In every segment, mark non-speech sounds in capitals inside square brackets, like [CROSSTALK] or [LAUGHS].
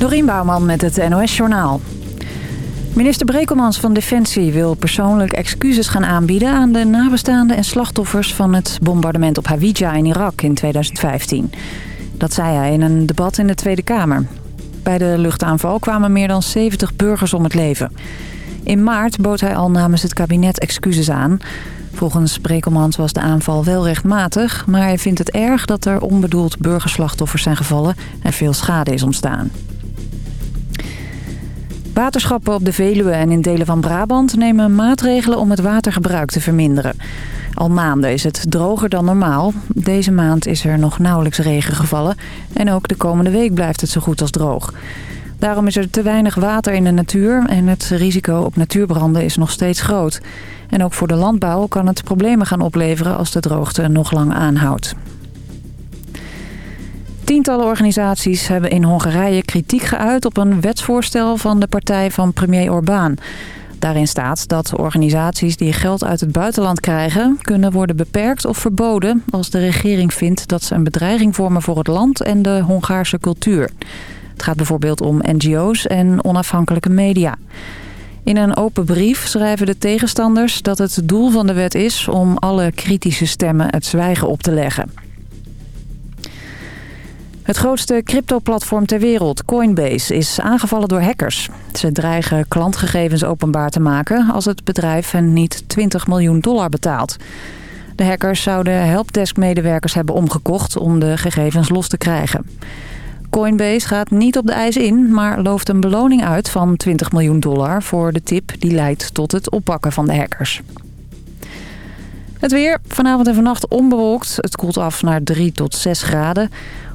Dorien Bouwman met het NOS Journaal. Minister Brekelmans van Defensie wil persoonlijk excuses gaan aanbieden... aan de nabestaanden en slachtoffers van het bombardement op Hawija in Irak in 2015. Dat zei hij in een debat in de Tweede Kamer. Bij de luchtaanval kwamen meer dan 70 burgers om het leven. In maart bood hij al namens het kabinet excuses aan. Volgens Brekelmans was de aanval wel rechtmatig... maar hij vindt het erg dat er onbedoeld burgerslachtoffers zijn gevallen... en veel schade is ontstaan. Waterschappen op de Veluwe en in delen van Brabant nemen maatregelen om het watergebruik te verminderen. Al maanden is het droger dan normaal. Deze maand is er nog nauwelijks regen gevallen en ook de komende week blijft het zo goed als droog. Daarom is er te weinig water in de natuur en het risico op natuurbranden is nog steeds groot. En ook voor de landbouw kan het problemen gaan opleveren als de droogte nog lang aanhoudt. Tientallen organisaties hebben in Hongarije kritiek geuit op een wetsvoorstel van de partij van premier Orbán. Daarin staat dat organisaties die geld uit het buitenland krijgen... kunnen worden beperkt of verboden als de regering vindt dat ze een bedreiging vormen voor het land en de Hongaarse cultuur. Het gaat bijvoorbeeld om NGO's en onafhankelijke media. In een open brief schrijven de tegenstanders dat het doel van de wet is... om alle kritische stemmen het zwijgen op te leggen. Het grootste crypto-platform ter wereld, Coinbase, is aangevallen door hackers. Ze dreigen klantgegevens openbaar te maken als het bedrijf hen niet 20 miljoen dollar betaalt. De hackers zouden helpdesk-medewerkers hebben omgekocht om de gegevens los te krijgen. Coinbase gaat niet op de eis in, maar looft een beloning uit van 20 miljoen dollar voor de tip die leidt tot het oppakken van de hackers. Het weer, vanavond en vannacht onbewolkt. Het koelt af naar 3 tot 6 graden.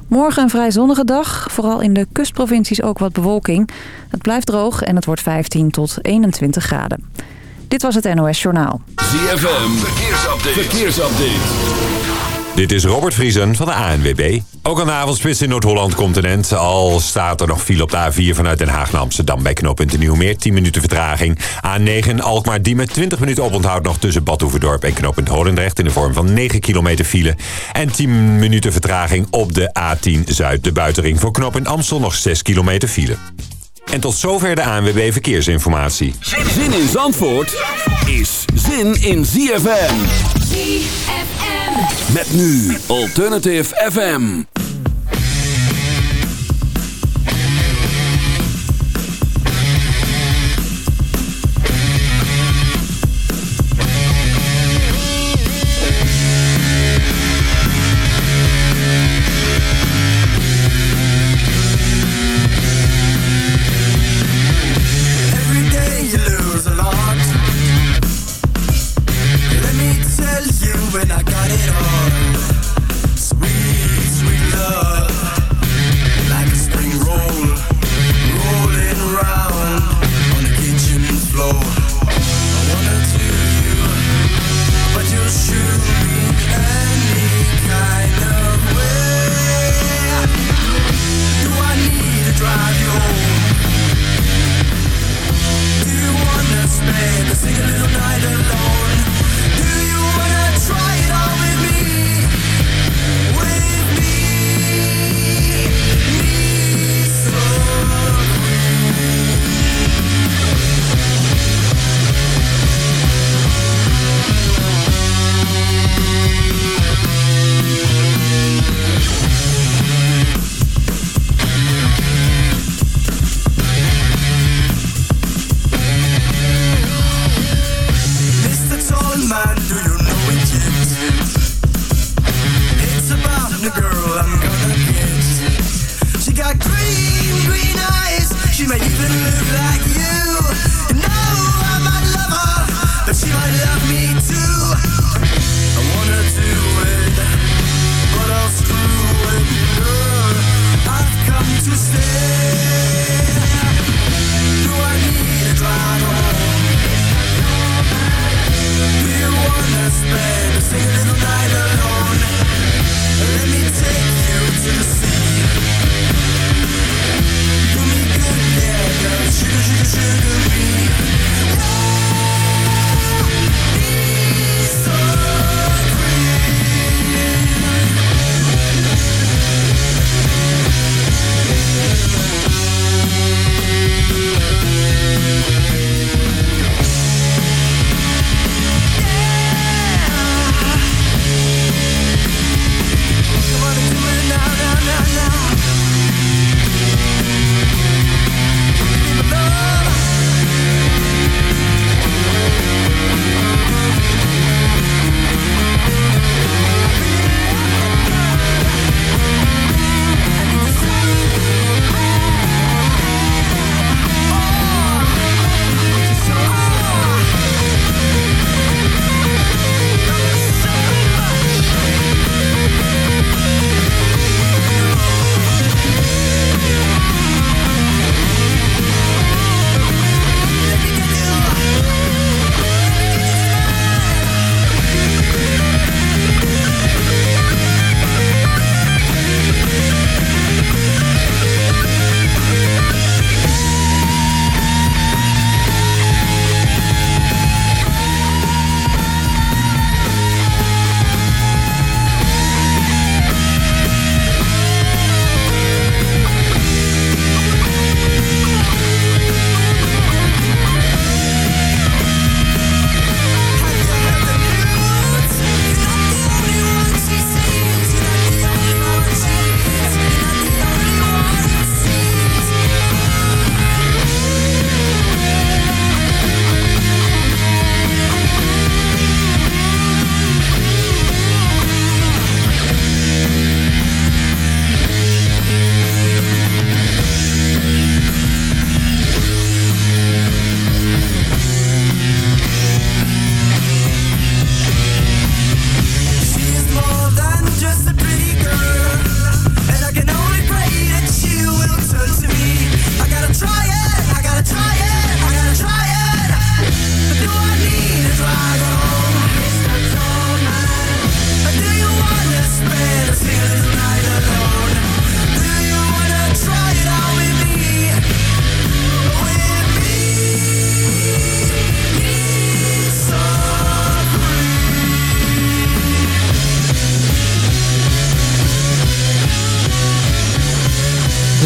Morgen een vrij zonnige dag. Vooral in de kustprovincies ook wat bewolking. Het blijft droog en het wordt 15 tot 21 graden. Dit was het NOS Journaal. ZFM, verkeersupdate. verkeersupdate. Dit is Robert Vriesen van de ANWB. Ook aan de avondspits in Noord-Holland continent. Al staat er nog file op de A4 vanuit Den Haag naar Amsterdam bij knooppunt Nieuwmeer. 10 minuten vertraging. A9 Alkmaar die met 20 minuten oponthoud nog tussen Badhoevedorp en knooppunt Holendrecht. In de vorm van 9 kilometer file. En 10 minuten vertraging op de A10 Zuid. De buitenring voor knooppunt Amstel nog 6 kilometer file. En tot zover de ANWB Verkeersinformatie. Zin in Zandvoort is zin in ZFM. ZFM. Met nu Alternative FM.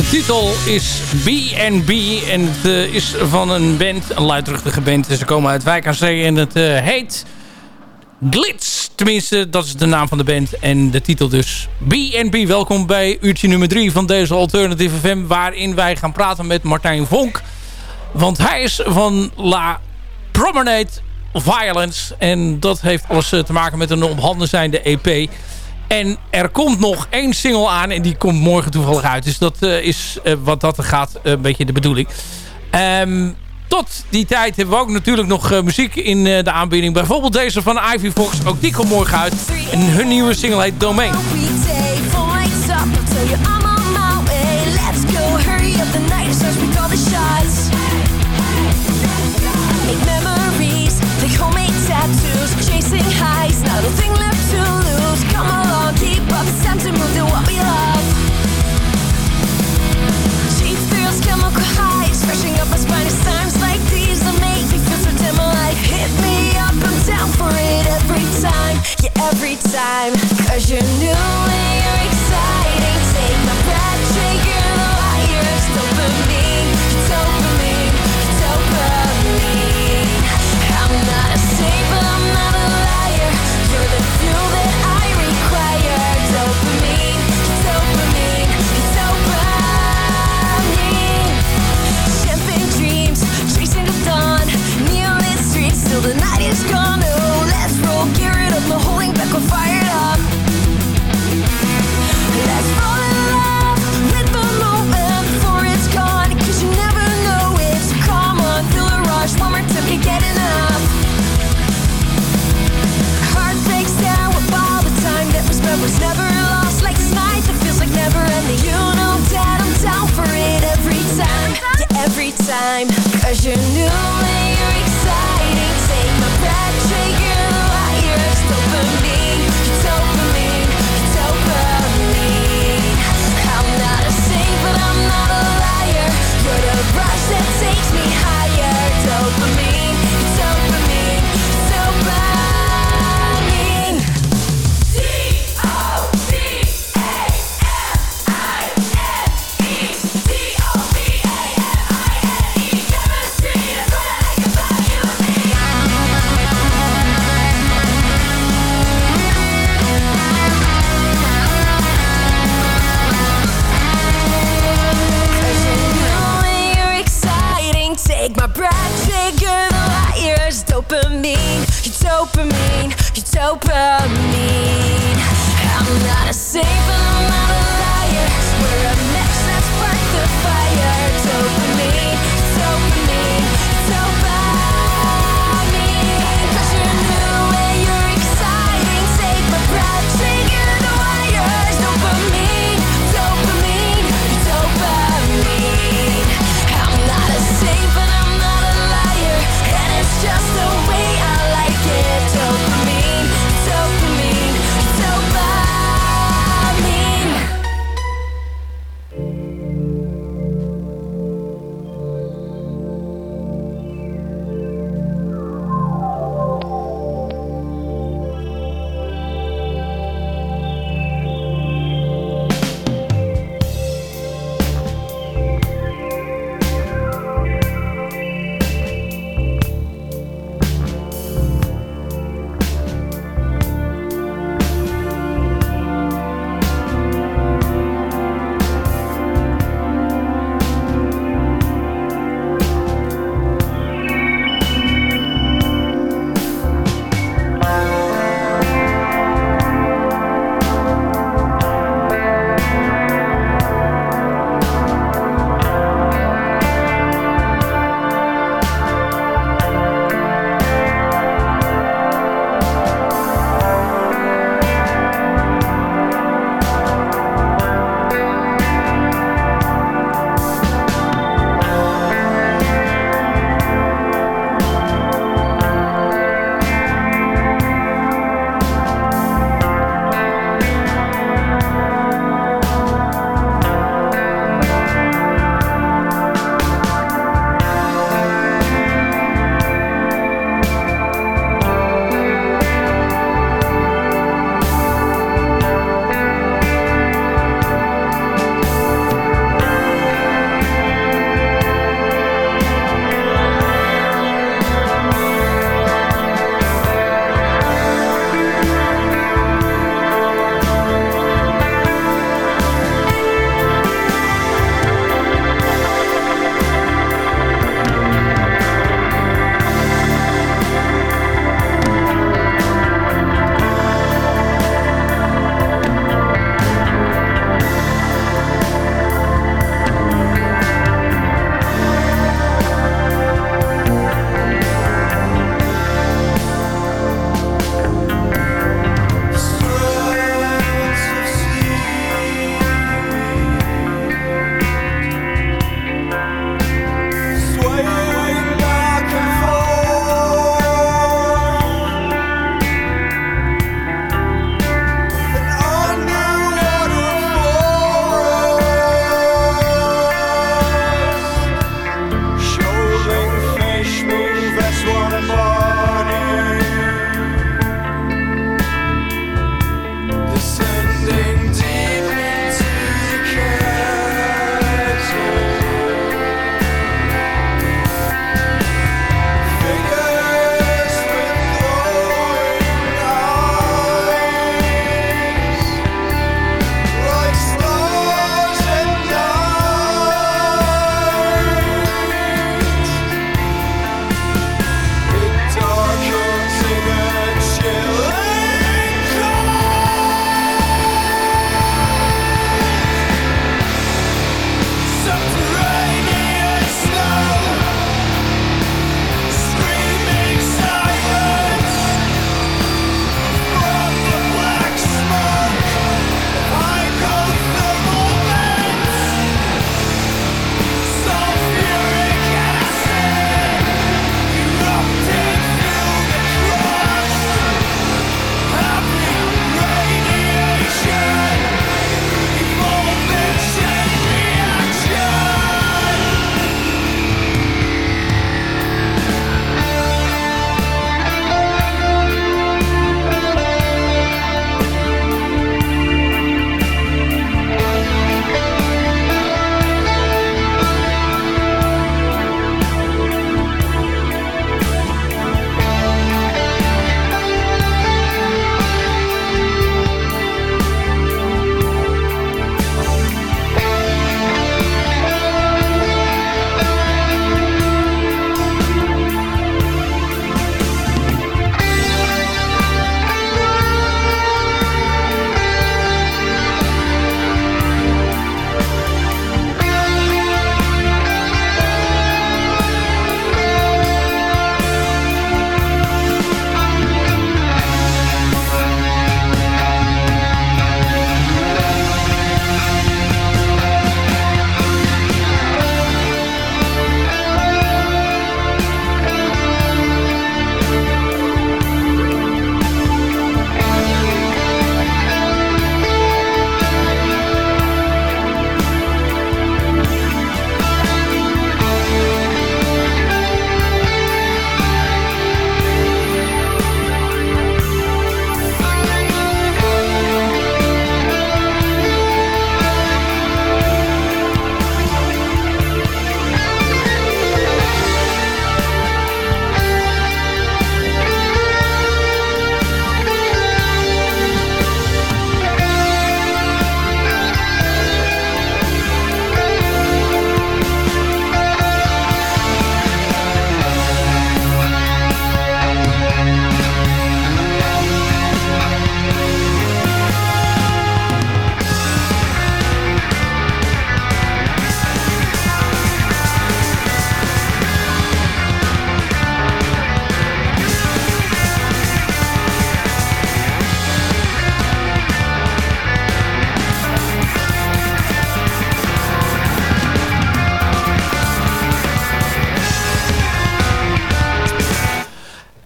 De titel is B&B en het uh, is van een band, een luidruchtige band. Ze komen uit Wijk aan en het uh, heet Glitz. Tenminste, dat is de naam van de band en de titel dus B&B. Welkom bij uurtje nummer 3 van deze Alternative FM... waarin wij gaan praten met Martijn Vonk. Want hij is van La Promenade Violence. En dat heeft alles uh, te maken met een op handen zijnde EP... En er komt nog één single aan en die komt morgen toevallig uit. Dus dat uh, is uh, wat dat gaat een beetje de bedoeling. Um, tot die tijd hebben we ook natuurlijk nog muziek in de aanbieding. Bijvoorbeeld deze van Ivy Fox. Ook die komt morgen uit. En hun nieuwe single heet Domain. you every time, cause you're new.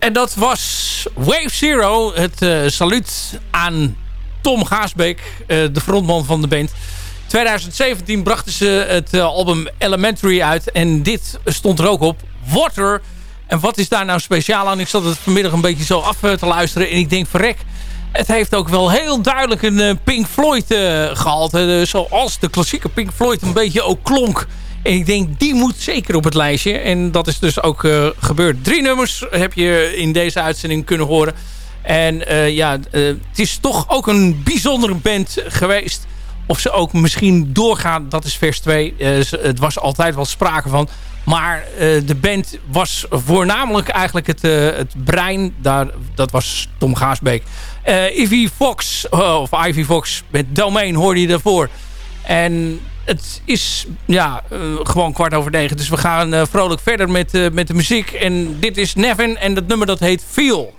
En dat was Wave Zero. Het uh, saluut aan Tom Gaasbeek, uh, de frontman van de band. 2017 brachten ze het uh, album Elementary uit. En dit stond er ook op. Water. En wat is daar nou speciaal aan? Ik zat het vanmiddag een beetje zo af te luisteren. En ik denk, verrek. Het heeft ook wel heel duidelijk een Pink Floyd gehalte. zoals de klassieke Pink Floyd een beetje ook klonk en ik denk, die moet zeker op het lijstje. En dat is dus ook uh, gebeurd. Drie nummers heb je in deze uitzending kunnen horen. En uh, ja, uh, het is toch ook een bijzondere band geweest. Of ze ook misschien doorgaan, dat is vers 2. het was altijd wel sprake van. Maar de band was voornamelijk eigenlijk het, het brein. Daar, dat was Tom Gaasbeek. Ivy Fox, of Ivy Fox met Domain hoorde je daarvoor. En het is ja, uh, gewoon kwart over negen. Dus we gaan uh, vrolijk verder met, uh, met de muziek. En dit is Nevin en dat nummer dat heet Feel.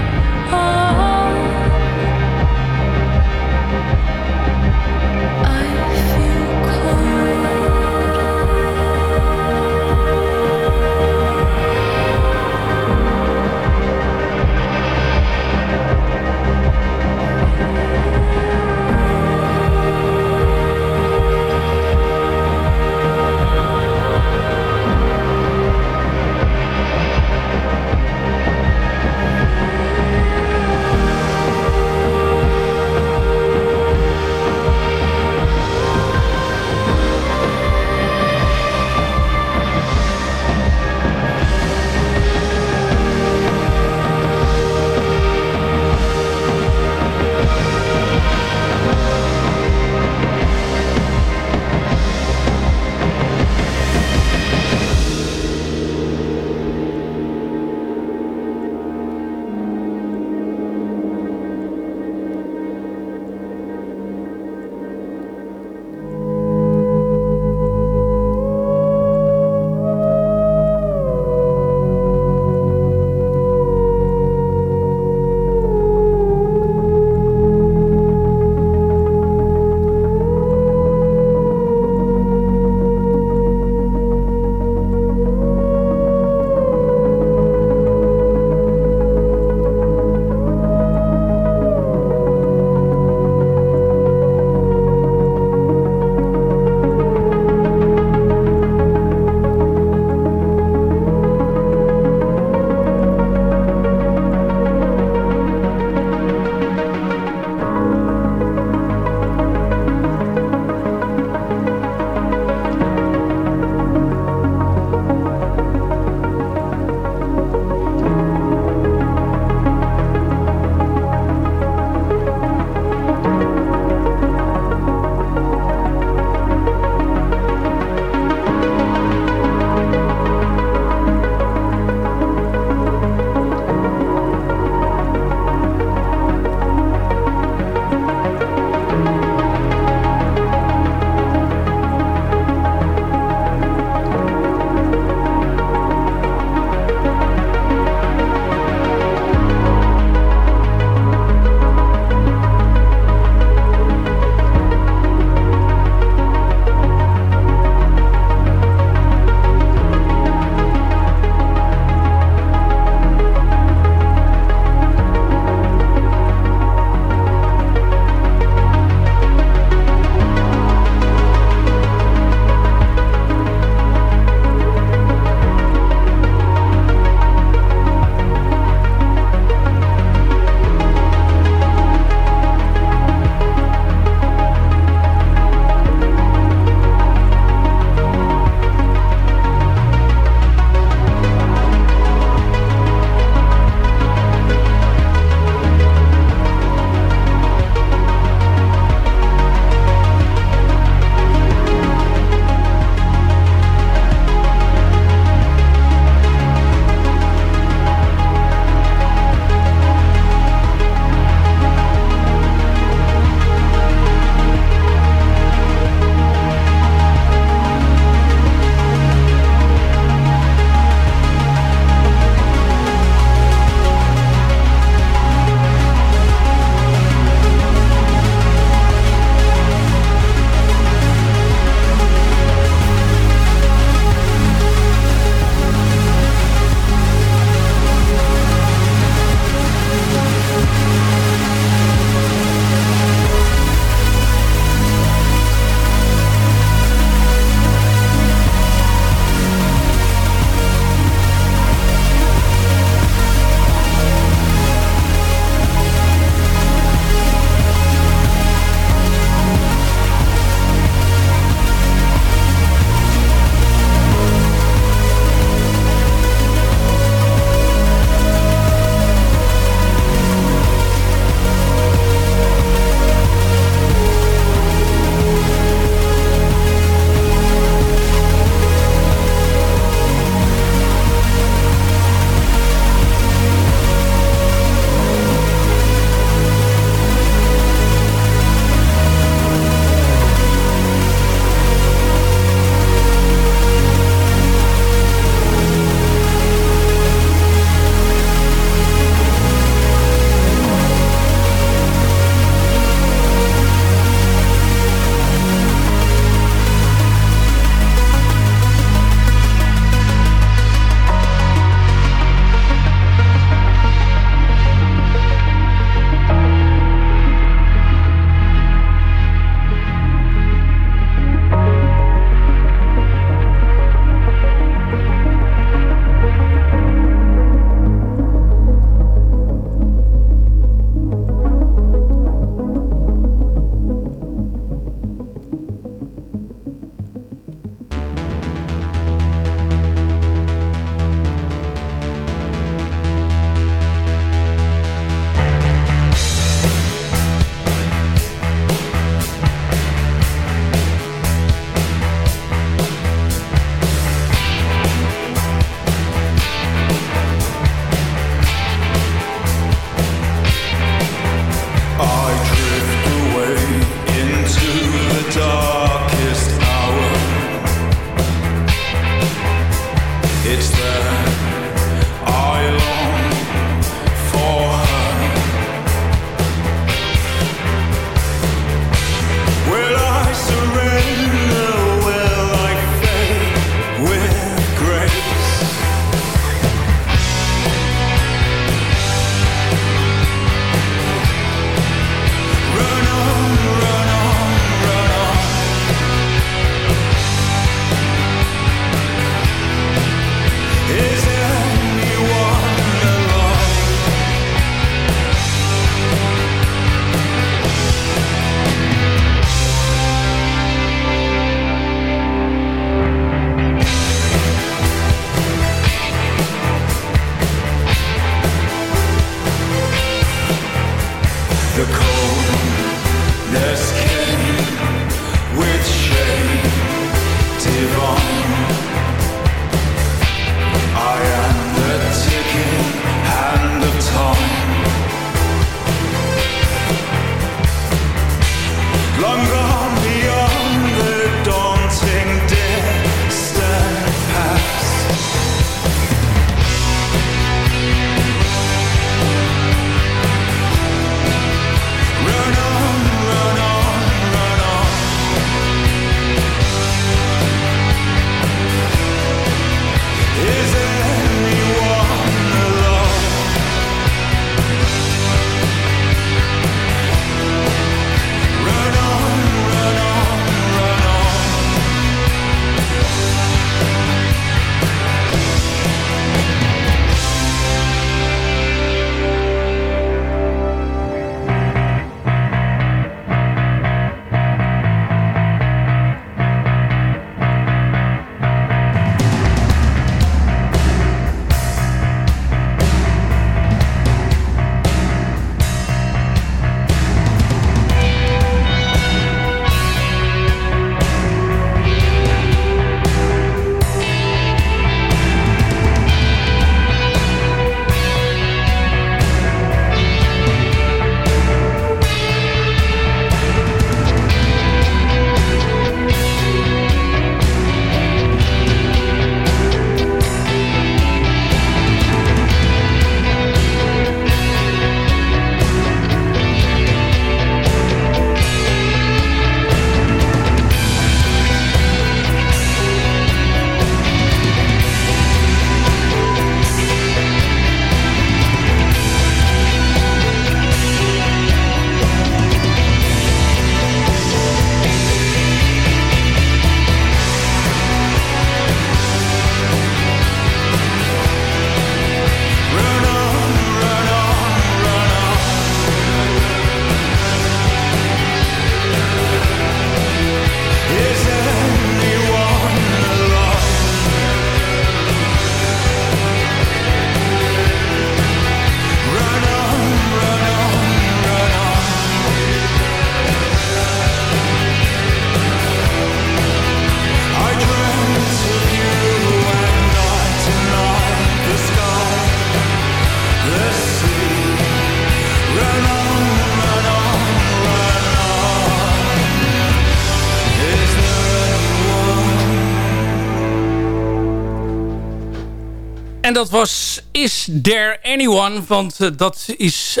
Was Is There Anyone? Want dat is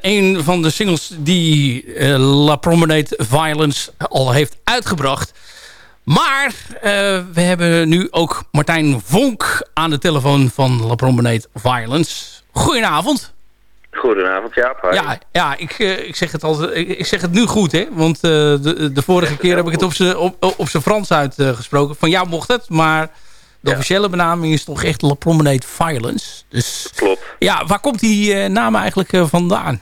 een van de singles die La Promenade Violence al heeft uitgebracht. Maar we hebben nu ook Martijn Vonk aan de telefoon van La Promenade Violence. Goedenavond. Goedenavond, Jaap. Ja, ja ik, ik, zeg het altijd, ik, zeg het nu goed, hè? Want de, de vorige keer heb ik het op zijn op, op Frans uitgesproken. Van jou mocht het, maar de officiële benaming is toch echt La Promenade Violence. Dus, Klopt. Ja, waar komt die uh, naam eigenlijk uh, vandaan?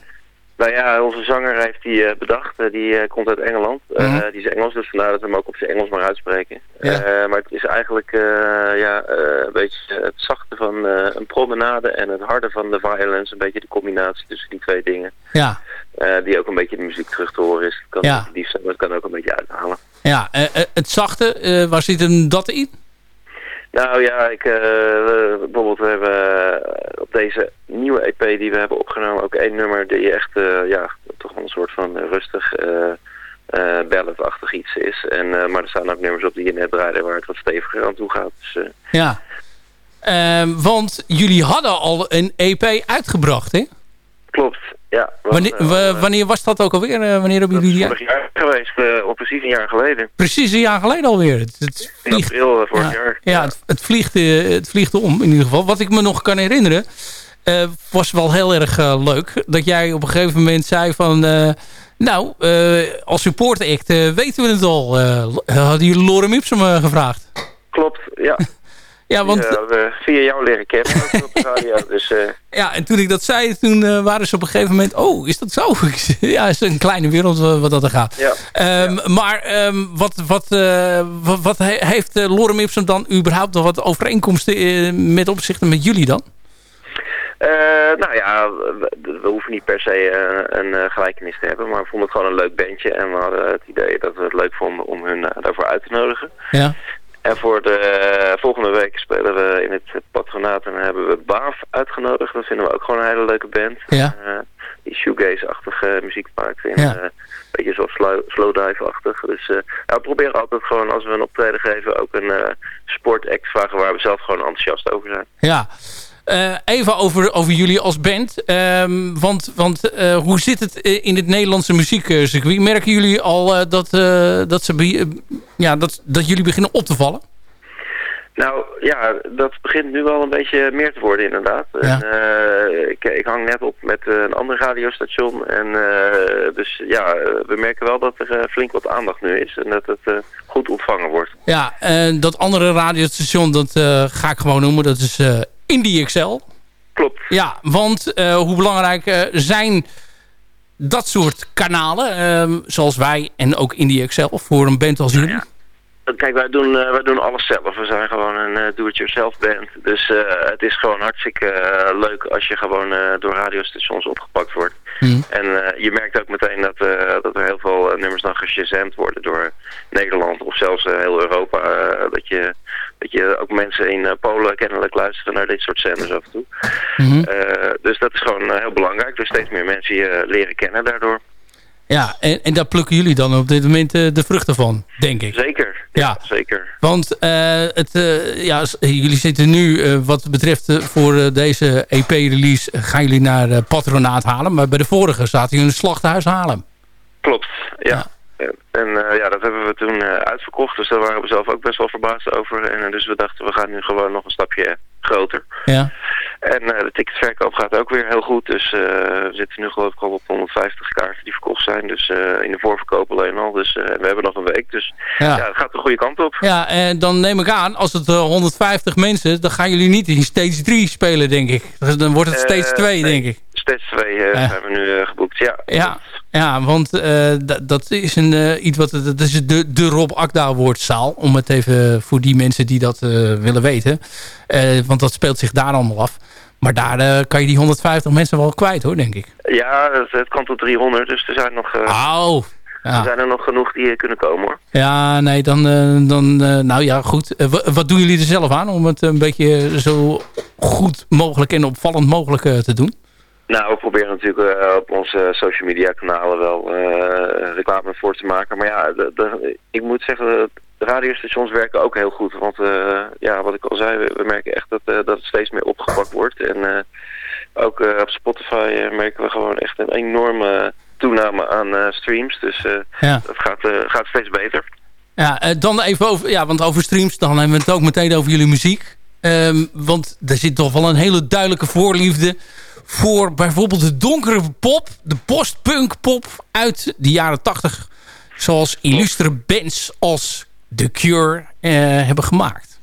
Nou ja, onze zanger heeft die uh, bedacht. die komt uit Engeland. -hmm. die is Engels, dus vandaar dat we hem ook op zijn Engels maar uitspreken. Ja. maar het is eigenlijk ja, een beetje het zachte van een promenade en het harde van de violence. Een beetje de combinatie tussen die twee dingen. Ja. die ook een beetje de muziek terug te horen is. Het kan ja. lief zijn, maar het kan ook een beetje uithalen. Ja, het zachte, waar zit hem dat in? Nou ja, ik, uh, bijvoorbeeld we hebben op deze nieuwe EP die we hebben opgenomen ook één nummer die echt uh, ja, toch een soort van rustig uh, balladachtig iets is. En, maar er staan ook nummers op die je net draaide waar het wat steviger aan toe gaat. Dus, ja, ehm, want jullie hadden al een EP uitgebracht hè? Klopt, ja. Wanneer, uh, wanneer, was dat ook alweer? Uh, wanneer hebben jullie vorig jaar geweest, uh, of precies een jaar geleden. Precies een jaar geleden alweer. Het, het vliegt, in april vorig ja, jaar. Ja, het, het, vliegt, het vliegt om in ieder geval. Wat ik me nog kan herinneren, was wel heel erg leuk. Dat jij op een gegeven moment zei van... nou, als support act weten we het al. hadden jullie Lorem Ipsum gevraagd? Klopt, ja. Ja, want... Via jou leren kennen radio. [LAUGHS] Dus, uh... Ja, en toen ik dat zei, toen uh, waren ze op een gegeven moment... Oh, is dat zo? [LAUGHS] ja, het is een kleine wereld wat dat er gaat. Ja. Um, ja. Maar um, wat, wat, wat, wat, heeft Lorem Ipsum dan überhaupt nog wat overeenkomsten met opzichten met jullie dan? nou ja, we, we, hoeven niet per se een gelijkenis te hebben, maar we vonden het gewoon een leuk bandje en we hadden het idee dat we het leuk vonden om hun daarvoor uit te nodigen. Ja. En voor de uh, volgende week spelen we in het patronaat en hebben we Baaf uitgenodigd. Dat vinden we ook gewoon een hele leuke band. Ja. Uh, die shoegaze-achtige muziek maakt. Ja. uh, een beetje zo slow, slowdive-achtig. Dus ja, we proberen altijd gewoon als we een optreden geven ook een sportact vragen waar we zelf gewoon enthousiast over zijn. Ja. Uh, even over, over jullie als band. Um, want want uh, hoe zit het in het Nederlandse muziekcircuit? Merken jullie al uh, dat, dat, ze ja, dat, dat jullie beginnen op te vallen? Nou ja, dat begint nu wel een beetje meer te worden inderdaad. Ja. En, ik, ik hang net op met een ander radiostation. En dus ja, we merken wel dat er flink wat aandacht nu is. En dat het goed ontvangen wordt. Ja, dat andere radiostation, dat ga ik gewoon noemen. Dat is Indie XL. Klopt. Ja, want uh, hoe belangrijk uh, zijn dat soort kanalen, uh, zoals wij en ook Indie XL, voor een band als jullie? Ja. Kijk, wij doen, wij doen alles zelf. We zijn gewoon een do-it-yourself band. Dus het is gewoon hartstikke leuk als je gewoon door radiostations opgepakt wordt. Hmm. En je merkt ook meteen dat, dat er heel veel nummers dan geshazamd worden door Nederland of zelfs heel Europa. dat je dat je ook mensen in Polen kennelijk luisteren naar dit soort zenders af en toe. Mm -hmm. dus dat is gewoon heel belangrijk. Dus steeds meer mensen je leren kennen daardoor. Ja, en, en daar plukken jullie dan op dit moment de vruchten van, denk ik. Zeker, ja, ja. zeker. Want het, ja, jullie zitten nu, wat betreft voor deze EP-release, gaan jullie naar Patronaat halen. Maar bij de vorige zaten jullie in het slachthuis halen. Klopt, ja. ja. En ja, dat hebben we toen uitverkocht. Dus daar waren we zelf ook best wel verbaasd over. En dus we dachten, we gaan nu gewoon nog een stapje groter. Ja. En de ticketverkoop gaat ook weer heel goed. Dus we zitten nu geloof ik al op 150 kaarten die verkocht zijn. Dus in de voorverkoop alleen al. Dus we hebben nog een week. Dus ja. ja, het gaat de goede kant op. Ja, en dan neem ik aan, als het 150 mensen... dan gaan jullie niet in stage 3 spelen, denk ik. Dan wordt het stage 2, nee, denk ik. Stage 2 ja. zijn we nu geboekt, ja. Ja. Ja, want uh, dat is een, uh, iets wat dat is de, de Rob Akda woordzaal. Om het even voor die mensen die dat uh, willen weten. want dat speelt zich daar allemaal af. Maar daar kan je die 150 mensen wel kwijt hoor, denk ik. Ja, het, het kan tot 300. Dus er zijn nog, oh, ja. er zijn er nog genoeg die kunnen komen hoor. Ja, nee, dan, dan nou ja, goed. wat doen jullie er zelf aan om het een beetje zo goed mogelijk en opvallend mogelijk te doen? Nou, we proberen natuurlijk uh, op onze social media kanalen wel uh, reclame voor te maken. Maar ja, ik moet zeggen, de radiostations werken ook heel goed. Want ja, wat ik al zei, we, we merken echt dat, dat het steeds meer opgepakt wordt. En ook op Spotify merken we gewoon echt een enorme toename aan streams. Dus ja. dat gaat, gaat steeds beter. Ja, dan even over, ja, want over streams, dan hebben we het ook meteen over jullie muziek. Um, want er zit toch wel een hele duidelijke voorliefde voor bijvoorbeeld de donkere pop, de postpunk pop uit de jaren 80. Zoals illustre bands als The Cure uh, hebben gemaakt.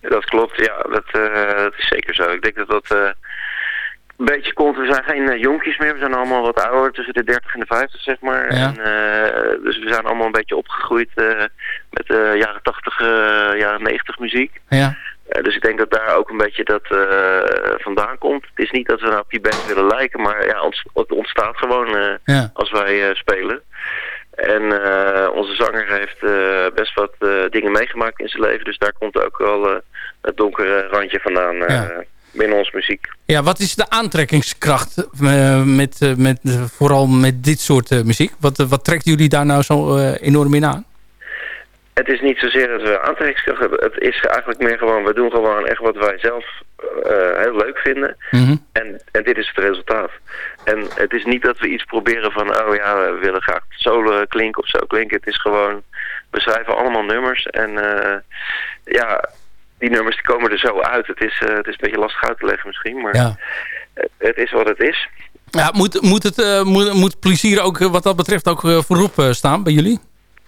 Dat klopt, ja, dat, uh, dat, is zeker zo. Ik denk dat dat uh, een beetje komt. We zijn geen jonkies meer, we zijn allemaal wat ouder, tussen de 30 en de 50 zeg maar. Ja. En, dus we zijn allemaal een beetje opgegroeid met de jaren 80, jaren 90 muziek. Ja. Dus ik denk dat daar ook een beetje dat vandaan komt. Het is niet dat we nou op die band willen lijken, maar ja, het ontstaat gewoon ja. als wij spelen. En onze zanger heeft best wat dingen meegemaakt in zijn leven, dus daar komt ook wel het donkere randje vandaan ja. binnen onze muziek. Ja, wat is de aantrekkingskracht met, met, vooral met dit soort muziek? Wat, wat trekt jullie daar nou zo enorm in aan? Het is niet zozeer dat we aantrekkingskracht hebben. Het is eigenlijk meer gewoon, we doen gewoon echt wat wij zelf heel leuk vinden. Mhm. en, en dit is het resultaat. En het is niet dat we iets proberen van, oh ja, we willen graag solo klinken of zo klinken. Het is gewoon, we schrijven allemaal nummers. En uh, ja, die nummers die komen er zo uit. Het is, uh, het is een beetje lastig uit te leggen misschien, maar ja. het is wat het is. Ja, moet, moet, het, moet, moet plezier ook wat dat betreft ook voorop staan bij jullie?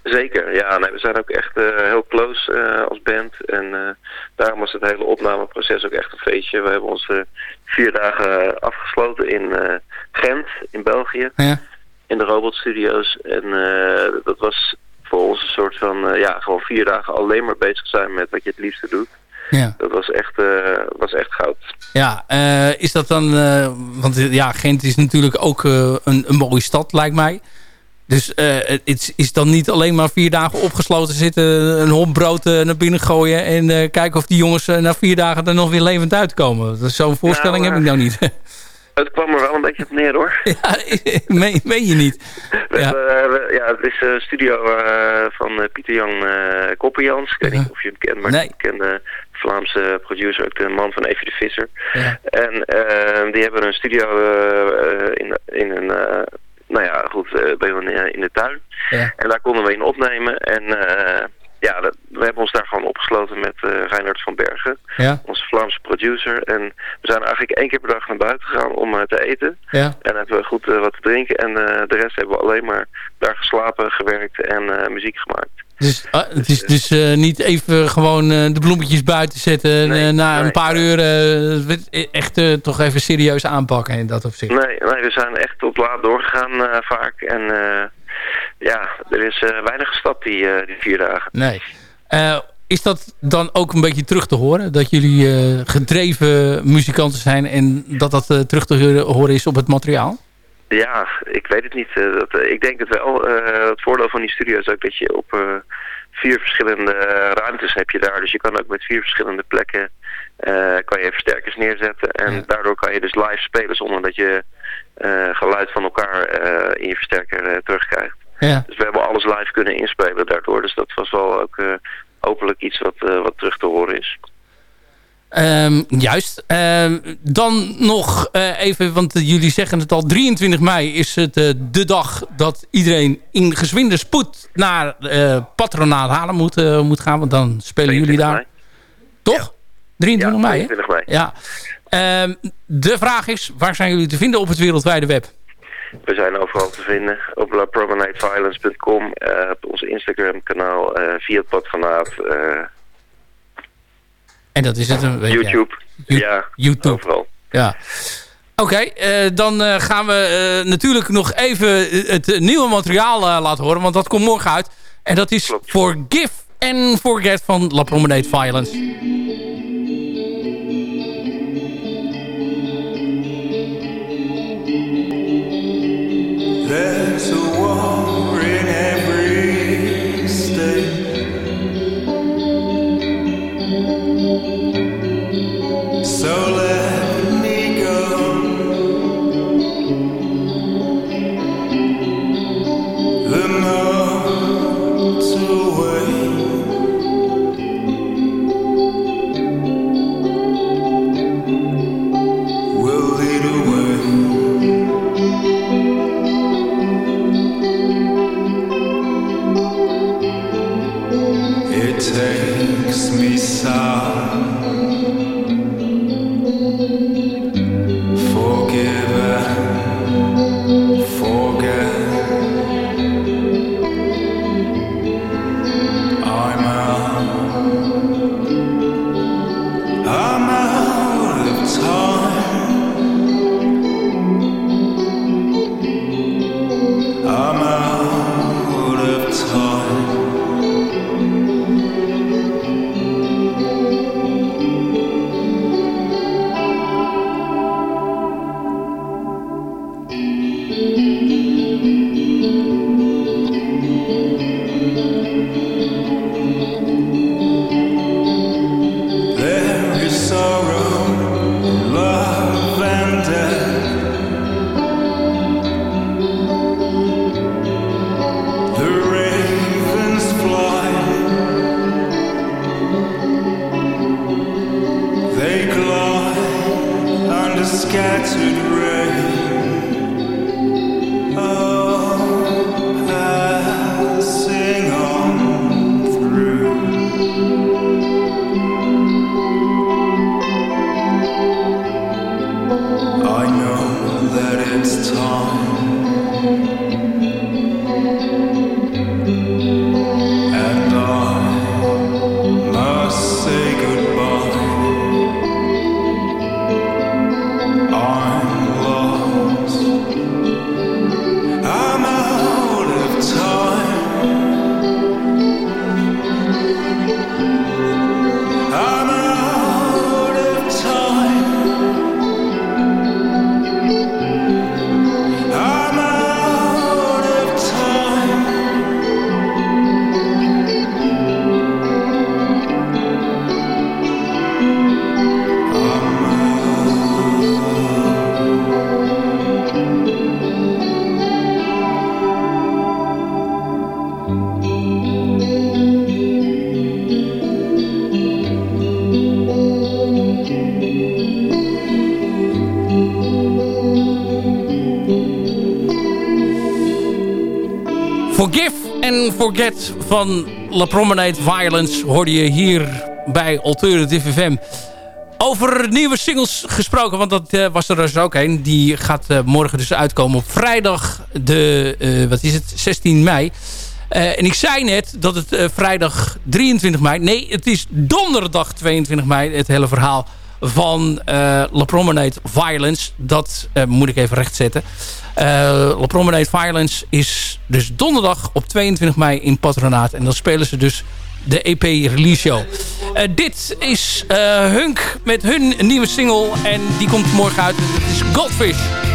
Zeker, ja. Nee, we zijn ook echt uh, heel close uh, als band. En uh, daarom was het hele opnameproces ook echt een feestje. We hebben ons vier dagen afgesloten in Gent, in België. Ja. In de robotstudio's. En dat was voor ons een soort van, ja, gewoon vier dagen alleen maar bezig zijn met wat je het liefste doet. Ja. Dat was echt, was echt goud. Ja, is dat dan... want ja, Gent is natuurlijk ook een, een mooie stad, lijkt mij. Dus uh, het is dan niet alleen maar vier dagen opgesloten zitten... een hond brood uh, naar binnen gooien... en uh, kijken of die jongens na vier dagen er nog weer levend uitkomen. Zo'n voorstelling nou, heb ik nou niet. [LAUGHS] Het kwam er wel een beetje op neer hoor. [LAUGHS] Ja, [LAUGHS] meen, meen je niet. ja. We, ja, het is een studio van Pieter Jan Kopperjans. Ik weet niet of je hem kent, maar nee. ik ken de Vlaamse producer, ook de man van Evie de Visser. Ja. En die hebben een studio in, in een nou ja, goed, uh, bij in de tuin. Ja. En daar konden we in opnemen. En uh, ja, dat, we hebben ons daar gewoon opgesloten met uh, Reinhard van Bergen, ja. onze Vlaamse producer. En we zijn eigenlijk één keer per dag naar buiten gegaan om te eten. Ja. En hebben we goed wat te drinken. En de rest hebben we alleen maar daar geslapen, gewerkt en muziek gemaakt. Dus ah, het is dus uh, niet even gewoon uh, de bloemetjes buiten zetten... Nee, en na nee, een paar uur echt toch even serieus aanpakken in dat opzicht. Nee, nee we zijn echt tot laat doorgegaan vaak. En ja, er is weinig gestapt die, die vier dagen. Nee. is dat dan ook een beetje terug te horen? Dat jullie gedreven muzikanten zijn en dat dat terug te horen is op het materiaal? Ja, ik weet het niet. Uh, dat, uh, ik denk het wel. Uh, het voordeel van die studio is ook dat je op vier verschillende ruimtes heb je daar. Dus je kan ook met vier verschillende plekken kan je versterkers neerzetten. En daardoor kan je dus live spelen zonder dat je geluid van elkaar in je versterker terugkrijgt. Ja. Dus we hebben alles live kunnen inspelen daardoor. Dus dat was wel ook hopelijk iets wat, wat terug te horen is. Um, juist. Um, dan nog uh, even, want jullie zeggen het al, 23 mei is het uh, de dag dat iedereen in gezwinde spoed naar uh, Patronaat Halen moet, moet gaan. Want dan spelen jullie daar. Mei. Toch? Ja. 23 ja, mei, 23 mei. Ja. Um, de vraag is, waar zijn jullie te vinden op het wereldwijde web? We zijn overal te vinden op lapromenadeviolence.com, op ons Instagram kanaal, via het Patronaat en dat is het een beetje. YouTube. Ja, YouTube. overal. Ja. Oké, uh, dan uh, gaan we uh, natuurlijk nog even het nieuwe materiaal laten horen. Want dat komt morgen uit. En dat is Klopt. Forgive and Forget van La Promenade Violence. Forget van La Promenade Violence hoorde je hier bij Alternative FM. Over nieuwe singles gesproken, want dat uh, was er dus ook een. Die gaat uh, morgen dus uitkomen op vrijdag de, uh, wat is het, 16 mei. en ik zei net dat het vrijdag 23 mei... Nee, het is donderdag 22 mei het hele verhaal van La Promenade Violence. Dat moet ik even rechtzetten. Uh, La Promenade Violence is dus donderdag op 22 mei in Patronaat. En dan spelen ze dus de EP release show. Dit is Hunk met hun nieuwe single. En die komt morgen uit. Het is Goldfish.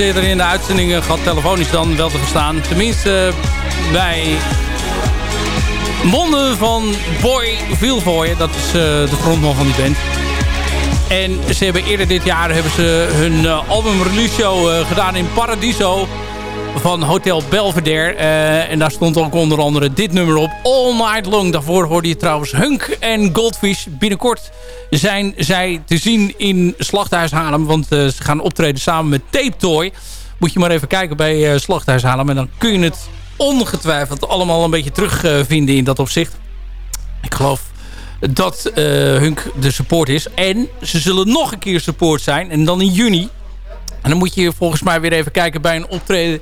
Eerder in de uitzendingen gehad, telefonisch dan wel te verstaan. Tenminste bij monden van Boy Vilvoye. Dat is uh, de frontman van die band. En ze hebben eerder dit jaar hebben ze hun album release show gedaan in Paradiso van Hotel Belvedere. en daar stond ook onder andere dit nummer op. All Night Long. Daarvoor hoorde je trouwens Hunk en Goldfish. Binnenkort zijn zij te zien in Slachthuis Haarlem. Want uh, ze gaan optreden samen met Tape Toy. Moet je maar even kijken bij uh, Slachthuis Haarlem. En dan kun je het ongetwijfeld allemaal een beetje terugvinden in dat opzicht. Ik geloof dat Hunk de support is. En ze zullen nog een keer support zijn. En dan in juni. En dan moet je volgens mij weer even kijken bij een optreden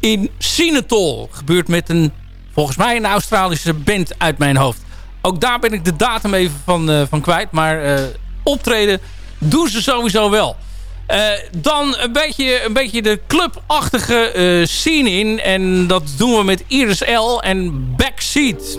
in Sinatol. Gebeurt met een, volgens mij een Australische band uit mijn hoofd. Ook daar ben ik de datum even van, uh, van kwijt. Maar uh, optreden doen ze sowieso wel. Uh, dan een beetje, een beetje de clubachtige scene in. En dat doen we met Iris L en Backseat.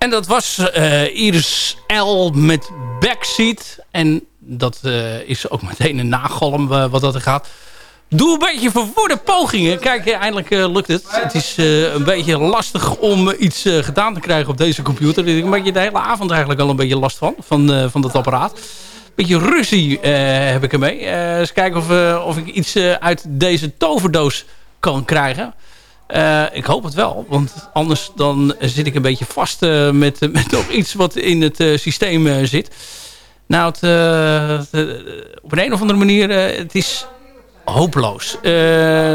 En dat was uh, Iris L met Backseat. En dat uh, is ook meteen een nagalm uh, wat dat er gaat. Doe een beetje verwoorde pogingen. Kijk, eindelijk lukt het. Het is een beetje lastig om iets gedaan te krijgen op deze computer. Ik heb je de hele avond eigenlijk al een beetje last van. Van, van dat apparaat. Beetje ruzie heb ik ermee. eens kijken of, of ik iets uit deze toverdoos kan krijgen. Uh, ik hoop het wel, want anders dan zit ik een beetje vast uh, met, [LAUGHS] met nog iets wat in het systeem zit. Nou, het, op een, een of andere manier, het is hopeloos.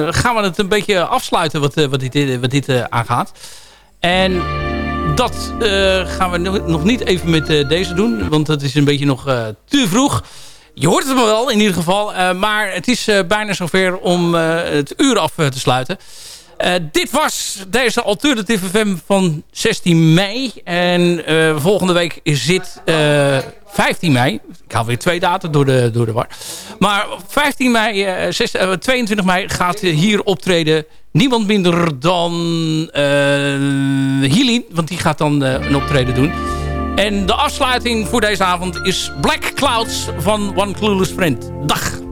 gaan we het een beetje afsluiten wat, wat dit, wat dit aangaat. En dat gaan we nog niet even met deze doen, want dat is een beetje nog te vroeg. Je hoort het wel in ieder geval, maar het is bijna zover om het uur af te sluiten. Uh, dit was deze Alternative FM van 16 mei. En uh, volgende week zit uh, 15 mei. Ik haal weer twee data door de, door de war. Maar 15 mei, 6, 22 mei gaat hier optreden niemand minder dan Healy. Want die gaat dan een optreden doen. En de afsluiting voor deze avond is Black Clouds van One Clueless Friend. Dag!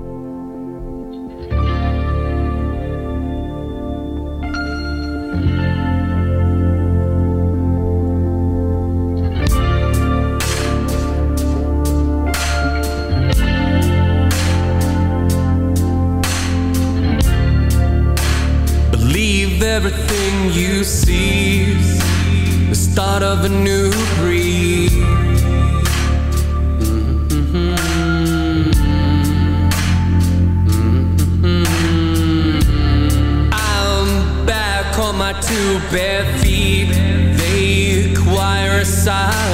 Everything you see the start of a new breed. I'm back on my two bare feet they acquire a sigh